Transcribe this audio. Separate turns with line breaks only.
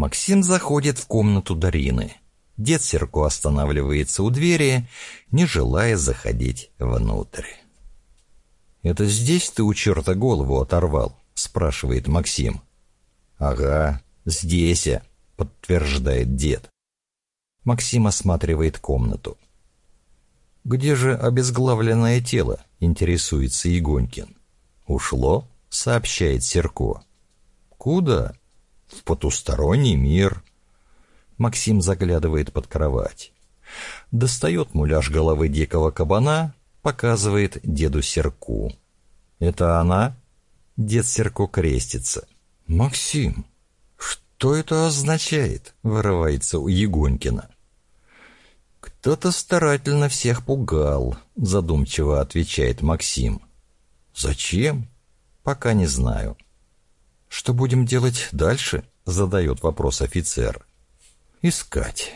Максим заходит в комнату Дарины. Дед Серко останавливается у двери, не желая заходить внутрь. «Это здесь ты у черта голову оторвал?» — спрашивает Максим. «Ага, здесь я», — подтверждает дед. Максим осматривает комнату. «Где же обезглавленное тело?» — интересуется Егонькин. «Ушло?» — сообщает Серко. «Куда?» «В потусторонний мир». Максим заглядывает под кровать. Достает муляж головы дикого кабана, показывает деду Серку. «Это она?» Дед Серко крестится. «Максим, что это означает?» — вырывается у Егонькина. «Кто-то старательно всех пугал», — задумчиво отвечает Максим. «Зачем?» «Пока не знаю». «Что будем делать дальше?» — задает вопрос офицер. «Искать».